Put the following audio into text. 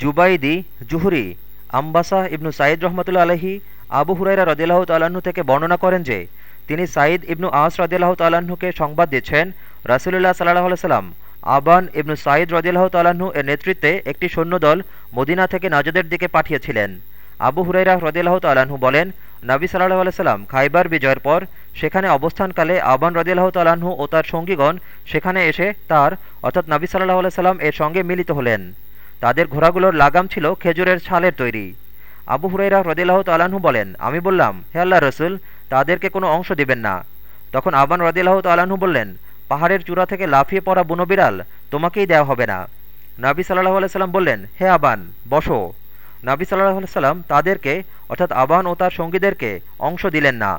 জুবাইদি জুহরি আম্বাসাহ ইবনু সাইদ রহমতুল্লা আলহি আবু হুরাইরা রদিল্লাহ তাল্লাহ্ন থেকে বর্ণনা করেন যে, তিনি সাঈদ ইবনু আস রদিল্লাহ তাল্লাহ্নকে সংবাদ দিচ্ছেন রাসুলুল্লাহ সাল্লাহ সাল্লাম আবান ইবনু সাঈদ রদিল্লাহ তাল্লাহ্ন এর নেতৃত্বে একটি সৈন্যদল মদিনা থেকে নাজদের দিকে পাঠিয়েছিলেন। আবু হুরাইরা হ্রদিল্লাহ তাল্লাহ্ন বলেন, নাবি সাল্লাহ আলাইসাল্লাম খাইবার বিজয়ের পর সেখানে অবস্থানকালে আবান রদিল্লাহ তাল্লাহ্ন ও তার সঙ্গীগণ সেখানে এসে তার, অর্থাৎ নাবি সাল্লাহ আলাইসাল্লাম এর সঙ্গে মিলিত হলেন। তাদের ঘোড়াগুলোর লাগাম ছিল খেজুরের ছালের তৈরি। আবু হুরাইরা রদিল্লাহ তাল্লাহ্ন বলেন, আমি বললাম, হে আল্লাহ রসুল, তাদেরকে কোনো অংশ দিবেন না। তখন আবান রদিল্লাহ তাল্লাহ্ন বললেন, পাহাড়ের চূড়া থেকে লাফিয়ে পড়া বুনো বিড়াল তোমাকেই দেওয়া হবে না। নাবি সাল্লাহ আলাইসাল্লাম বললেন, হে আবান, বসো। নাবি সাল্লাহ সাল্লাম তাদেরকে, অর্থাৎ আবান ও তার সঙ্গীদেরকে, অংশ দিলেন না।